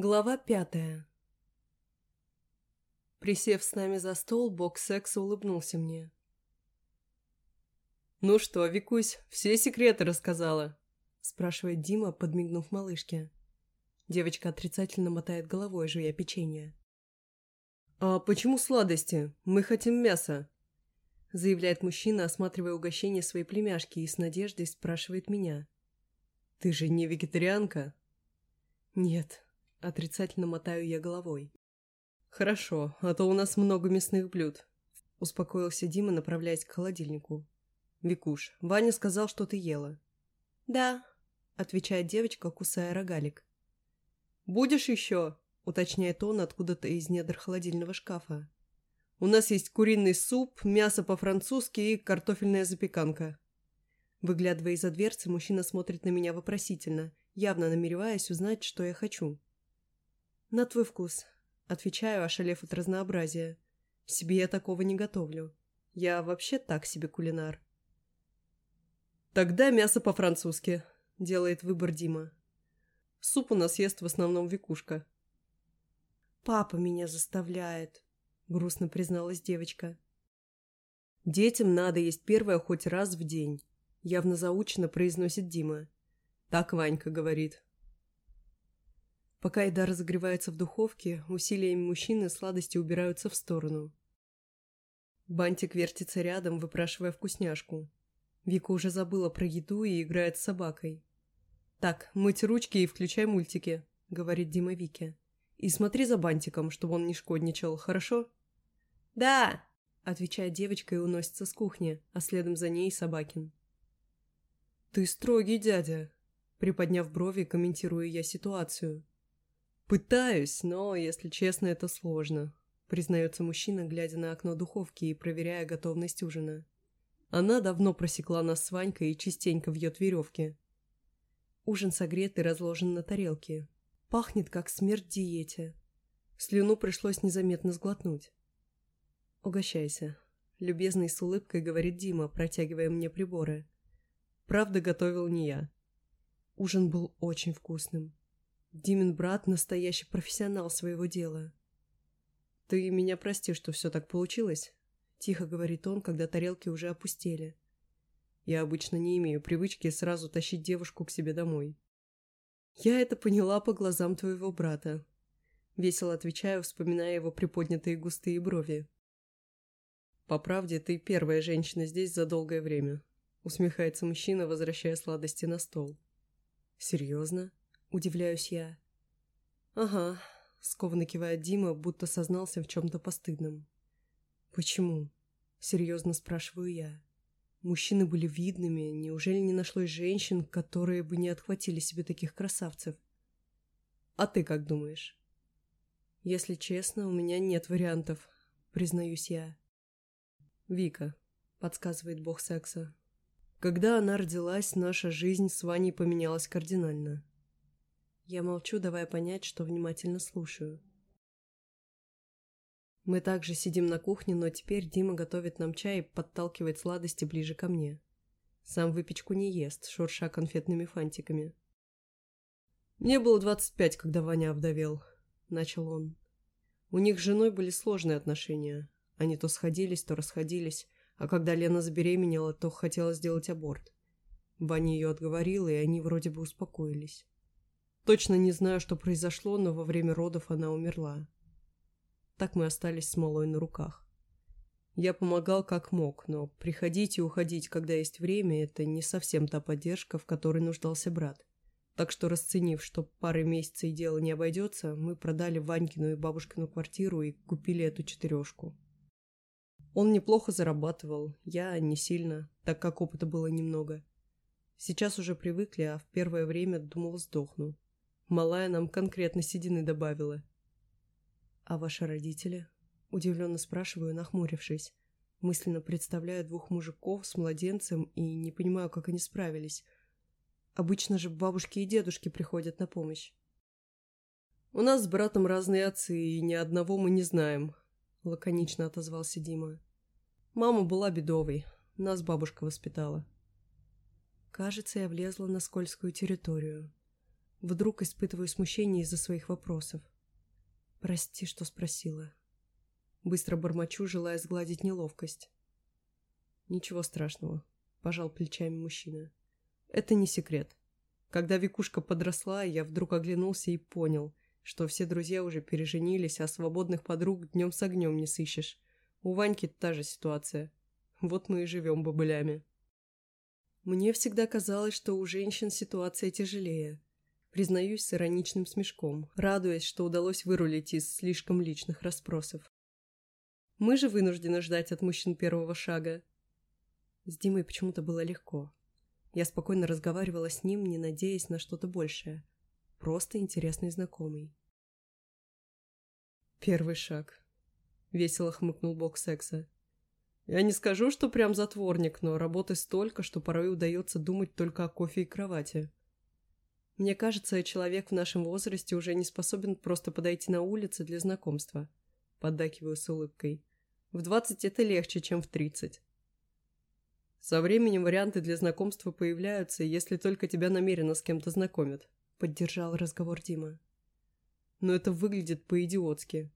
Глава пятая Присев с нами за стол, бог секса улыбнулся мне. «Ну что, Викусь, все секреты рассказала?» спрашивает Дима, подмигнув малышке. Девочка отрицательно мотает головой, жуя печенье. «А почему сладости? Мы хотим мяса!» заявляет мужчина, осматривая угощение своей племяшки и с надеждой спрашивает меня. «Ты же не вегетарианка?» «Нет», — отрицательно мотаю я головой. «Хорошо, а то у нас много мясных блюд», — успокоился Дима, направляясь к холодильнику. «Викуш, Ваня сказал, что ты ела». «Да», — отвечает девочка, кусая рогалик. «Будешь еще?» — уточняет он откуда-то из недр холодильного шкафа. «У нас есть куриный суп, мясо по-французски и картофельная запеканка». Выглядывая из-за дверцы, мужчина смотрит на меня вопросительно, явно намереваясь узнать, что я хочу. «На твой вкус», — отвечаю, ошалев от разнообразия. «Себе я такого не готовлю. Я вообще так себе кулинар». «Тогда мясо по-французски», — делает выбор Дима. «Суп у нас ест в основном Викушка». «Папа меня заставляет», — грустно призналась девочка. «Детям надо есть первое хоть раз в день», — явно заучено произносит Дима. Так Ванька говорит. Пока еда разогревается в духовке, усилиями мужчины сладости убираются в сторону. Бантик вертится рядом, выпрашивая вкусняшку. Вика уже забыла про еду и играет с собакой. «Так, мыть ручки и включай мультики», — говорит Дима Вике. «И смотри за бантиком, чтобы он не шкодничал, хорошо?» «Да!» — отвечает девочка и уносится с кухни, а следом за ней Собакин. «Ты строгий дядя», — приподняв брови, комментирую я ситуацию. «Пытаюсь, но, если честно, это сложно», — признается мужчина, глядя на окно духовки и проверяя готовность ужина. Она давно просекла нас с Ванькой и частенько вьет веревки. Ужин согрет и разложен на тарелке. Пахнет, как смерть диете. Слюну пришлось незаметно сглотнуть. «Угощайся», — любезный с улыбкой говорит Дима, протягивая мне приборы. Правда, готовил не я. Ужин был очень вкусным. Димин брат — настоящий профессионал своего дела. «Ты меня прости, что все так получилось», — тихо говорит он, когда тарелки уже опустели. «Я обычно не имею привычки сразу тащить девушку к себе домой». «Я это поняла по глазам твоего брата», — весело отвечаю, вспоминая его приподнятые густые брови. «По правде, ты первая женщина здесь за долгое время», — усмехается мужчина, возвращая сладости на стол. «Серьезно?» — удивляюсь я. «Ага», — скованно кивает Дима, будто сознался в чем-то постыдном. «Почему?» — серьезно спрашиваю я. Мужчины были видными, неужели не нашлось женщин, которые бы не отхватили себе таких красавцев? А ты как думаешь? Если честно, у меня нет вариантов, признаюсь я. Вика, подсказывает бог секса. Когда она родилась, наша жизнь с Ваней поменялась кардинально. Я молчу, давая понять, что внимательно слушаю. Мы также сидим на кухне, но теперь Дима готовит нам чай и подталкивает сладости ближе ко мне. Сам выпечку не ест, шурша конфетными фантиками. «Мне было двадцать пять, когда Ваня овдовел», — начал он. У них с женой были сложные отношения. Они то сходились, то расходились, а когда Лена забеременела, то хотела сделать аборт. Ваня ее отговорила, и они вроде бы успокоились. Точно не знаю, что произошло, но во время родов она умерла. Так мы остались с малой на руках. Я помогал как мог, но приходить и уходить, когда есть время, это не совсем та поддержка, в которой нуждался брат. Так что, расценив, что пары месяцев и дело не обойдется, мы продали Ванькину и бабушкину квартиру и купили эту четырешку. Он неплохо зарабатывал, я не сильно, так как опыта было немного. Сейчас уже привыкли, а в первое время думал сдохну. Малая нам конкретно седины добавила. «А ваши родители?» – удивленно спрашиваю, нахмурившись. Мысленно представляю двух мужиков с младенцем и не понимаю, как они справились. Обычно же бабушки и дедушки приходят на помощь. «У нас с братом разные отцы, и ни одного мы не знаем», – лаконично отозвался Дима. «Мама была бедовой, нас бабушка воспитала». Кажется, я влезла на скользкую территорию. Вдруг испытываю смущение из-за своих вопросов. Прости, что спросила. Быстро бормочу, желая сгладить неловкость. Ничего страшного, пожал плечами мужчина. Это не секрет. Когда Викушка подросла, я вдруг оглянулся и понял, что все друзья уже переженились, а свободных подруг днем с огнем не сыщешь. У Ваньки та же ситуация. Вот мы и живем бобылями. Мне всегда казалось, что у женщин ситуация тяжелее. Признаюсь с ироничным смешком, радуясь, что удалось вырулить из слишком личных расспросов. Мы же вынуждены ждать от мужчин первого шага. С Димой почему-то было легко. Я спокойно разговаривала с ним, не надеясь на что-то большее. Просто интересный знакомый. Первый шаг. Весело хмыкнул бог секса. Я не скажу, что прям затворник, но работы столько, что порой удается думать только о кофе и кровати. Мне кажется, человек в нашем возрасте уже не способен просто подойти на улице для знакомства. Поддакиваю с улыбкой. В двадцать это легче, чем в тридцать. Со временем варианты для знакомства появляются, если только тебя намеренно с кем-то знакомят. Поддержал разговор Дима. Но это выглядит по-идиотски.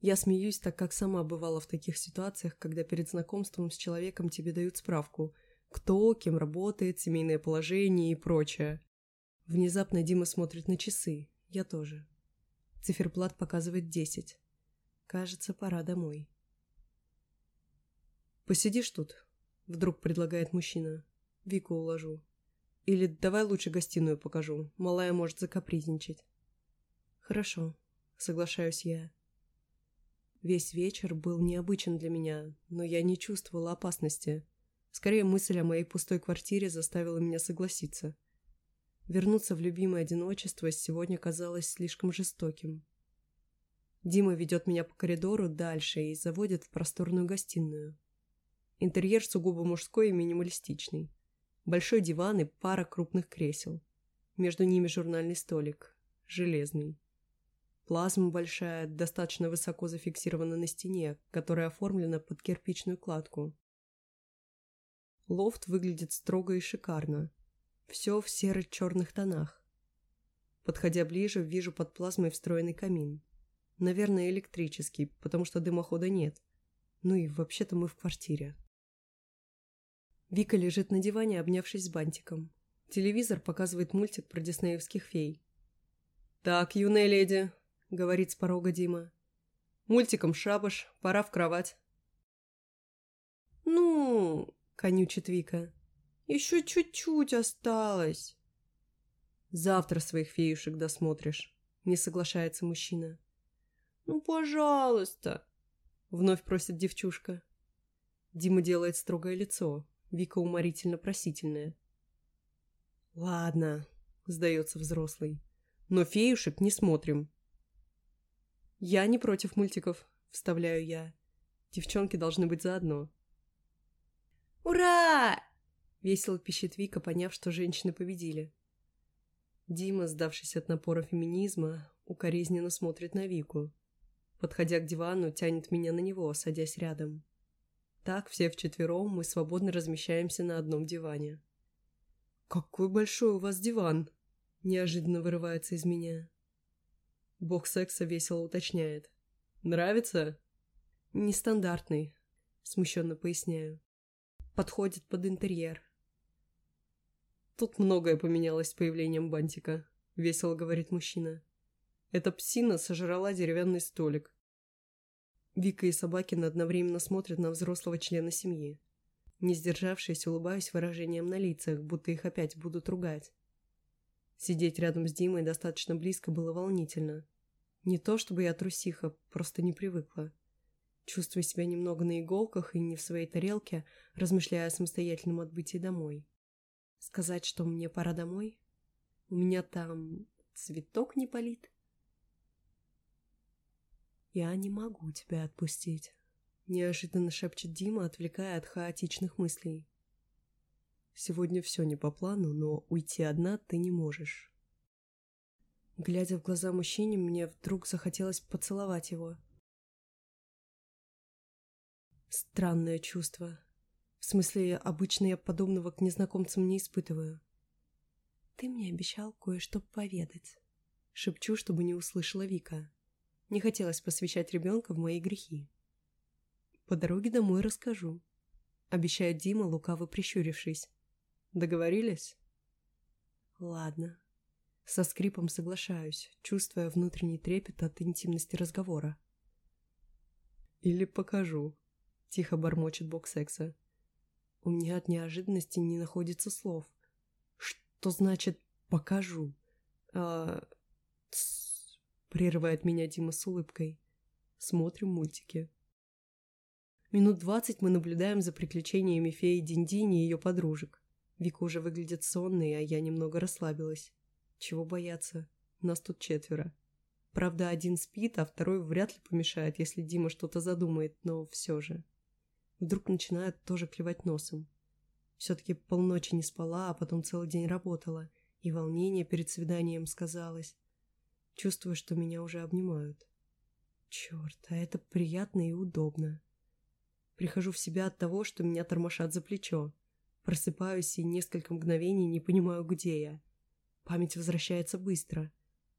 Я смеюсь, так как сама бывала в таких ситуациях, когда перед знакомством с человеком тебе дают справку, кто, кем работает, семейное положение и прочее. Внезапно Дима смотрит на часы, я тоже. Циферблат показывает десять. Кажется, пора домой. «Посидишь тут?» — вдруг предлагает мужчина. Вику уложу. «Или давай лучше гостиную покажу, малая может закапризничать». «Хорошо», — соглашаюсь я. Весь вечер был необычен для меня, но я не чувствовала опасности. Скорее, мысль о моей пустой квартире заставила меня согласиться. Вернуться в любимое одиночество сегодня казалось слишком жестоким. Дима ведет меня по коридору дальше и заводит в просторную гостиную. Интерьер сугубо мужской и минималистичный. Большой диван и пара крупных кресел. Между ними журнальный столик. Железный. Плазма большая, достаточно высоко зафиксирована на стене, которая оформлена под кирпичную кладку. Лофт выглядит строго и шикарно. Все в серо-черных тонах. Подходя ближе, вижу под плазмой встроенный камин. Наверное, электрический, потому что дымохода нет. Ну и вообще-то мы в квартире. Вика лежит на диване, обнявшись с бантиком. Телевизор показывает мультик про диснеевских фей. «Так, юная леди, — говорит с порога Дима. «Мультиком шабаш, пора в кровать». «Ну...» — конючит Вика. «Еще чуть-чуть осталось». «Завтра своих феюшек досмотришь», — не соглашается мужчина. «Ну, пожалуйста», — вновь просит девчушка. Дима делает строгое лицо, Вика уморительно просительная. «Ладно», — сдается взрослый, — «но феюшек не смотрим. «Я не против мультиков», — вставляю я. Девчонки должны быть заодно. «Ура!» — весело пищит Вика, поняв, что женщины победили. Дима, сдавшись от напора феминизма, укоризненно смотрит на Вику. Подходя к дивану, тянет меня на него, садясь рядом. Так, все вчетвером, мы свободно размещаемся на одном диване. «Какой большой у вас диван!» — неожиданно вырывается из меня. Бог секса весело уточняет. «Нравится?» «Нестандартный», — смущенно поясняю. «Подходит под интерьер». «Тут многое поменялось с появлением бантика», — весело говорит мужчина. «Эта псина сожрала деревянный столик». Вика и Собакин одновременно смотрят на взрослого члена семьи. Не сдержавшись, улыбаюсь выражением на лицах, будто их опять будут ругать. Сидеть рядом с Димой достаточно близко было волнительно. Не то чтобы я трусиха, просто не привыкла. Чувствую себя немного на иголках и не в своей тарелке, размышляя о самостоятельном отбытии домой. Сказать, что мне пора домой? У меня там цветок не полит? Я не могу тебя отпустить. Неожиданно шепчет Дима, отвлекая от хаотичных мыслей. Сегодня все не по плану, но уйти одна ты не можешь. Глядя в глаза мужчине, мне вдруг захотелось поцеловать его. Странное чувство. В смысле, обычно я подобного к незнакомцам не испытываю. Ты мне обещал кое-что поведать. Шепчу, чтобы не услышала Вика. Не хотелось посвящать ребенка в мои грехи. По дороге домой расскажу. Обещает Дима, лукаво прищурившись. Договорились? Ладно. Со скрипом соглашаюсь, чувствуя внутренний трепет от интимности разговора. Или покажу. Тихо бормочет бок секса. У меня от неожиданности не находится слов. Что значит «покажу»? А... Прерывает меня Дима с улыбкой. Смотрим мультики. Минут двадцать мы наблюдаем за приключениями феи Диндини и ее подружек. Вика уже выглядит сонной, а я немного расслабилась. Чего бояться? Нас тут четверо. Правда, один спит, а второй вряд ли помешает, если Дима что-то задумает, но все же. Вдруг начинает тоже клевать носом. Все-таки полночи не спала, а потом целый день работала, и волнение перед свиданием сказалось. Чувствую, что меня уже обнимают. Черт, а это приятно и удобно. Прихожу в себя от того, что меня тормошат за плечо. Просыпаюсь и несколько мгновений не понимаю, где я. Память возвращается быстро.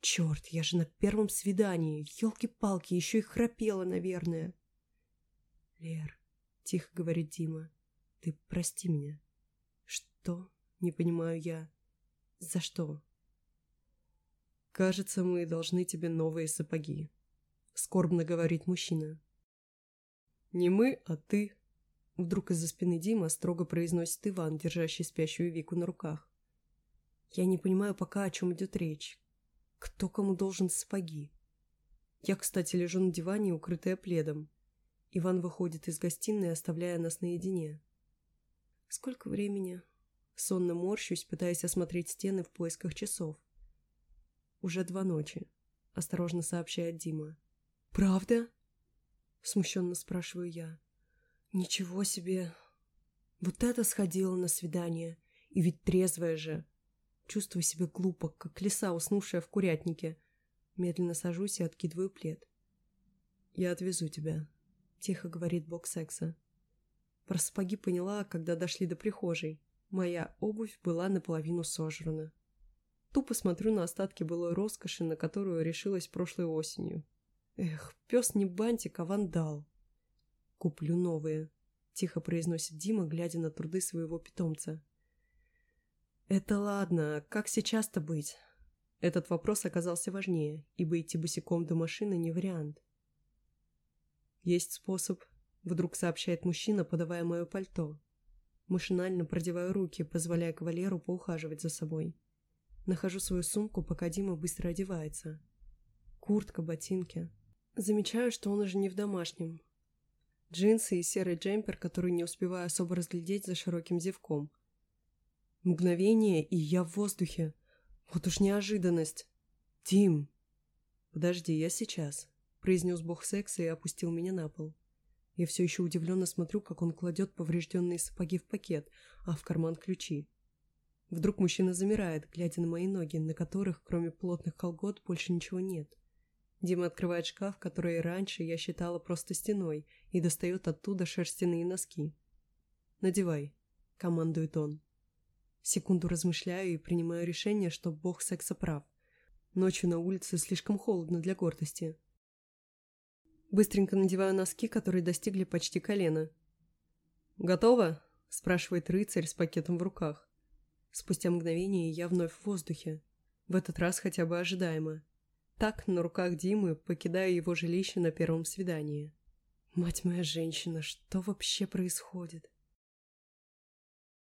Черт, я же на первом свидании. Елки-палки, еще и храпела, наверное. Лер, тихо говорит Дима, ты прости меня. Что? Не понимаю я. За что? Кажется, мы должны тебе новые сапоги. Скорбно говорит мужчина. «Не мы, а ты», — вдруг из-за спины Дима строго произносит Иван, держащий спящую Вику на руках. «Я не понимаю пока, о чем идет речь. Кто кому должен сапоги?» Я, кстати, лежу на диване, укрытая пледом. Иван выходит из гостиной, оставляя нас наедине. «Сколько времени?» Сонно морщусь, пытаясь осмотреть стены в поисках часов. «Уже два ночи», — осторожно сообщает Дима. «Правда?» Смущенно спрашиваю я. Ничего себе. Вот это сходила на свидание. И ведь трезвая же. Чувствую себя глупо, как лиса, уснувшая в курятнике. Медленно сажусь и откидываю плед. «Я отвезу тебя», — тихо говорит бог секса. Про сапоги поняла, когда дошли до прихожей. Моя обувь была наполовину сожрана. Тупо смотрю на остатки былой роскоши, на которую решилась прошлой осенью. Эх, пес не бантик, а вандал. Куплю новые, тихо произносит Дима, глядя на труды своего питомца. Это ладно, как сейчас-то быть? Этот вопрос оказался важнее, ибо идти босиком до машины не вариант. Есть способ, вдруг сообщает мужчина, подавая мое пальто. Машинально продеваю руки, позволяя кавалеру поухаживать за собой. Нахожу свою сумку, пока Дима быстро одевается. Куртка, ботинки. Замечаю, что он уже не в домашнем. Джинсы и серый джемпер, который не успеваю особо разглядеть за широким зевком. Мгновение, и я в воздухе. Вот уж неожиданность. «Тим!» «Подожди, я сейчас», — произнес бог секса и опустил меня на пол. Я все еще удивленно смотрю, как он кладет поврежденные сапоги в пакет, а в карман ключи. Вдруг мужчина замирает, глядя на мои ноги, на которых, кроме плотных колгот, больше ничего нет. Дима открывает шкаф, который раньше я считала просто стеной, и достает оттуда шерстяные носки. «Надевай», — командует он. Секунду размышляю и принимаю решение, что бог секса прав. Ночью на улице слишком холодно для гордости. Быстренько надеваю носки, которые достигли почти колена. «Готово?» – спрашивает рыцарь с пакетом в руках. Спустя мгновение я вновь в воздухе. В этот раз хотя бы ожидаемо. Так, на руках Димы, покидаю его жилище на первом свидании. Мать моя женщина, что вообще происходит?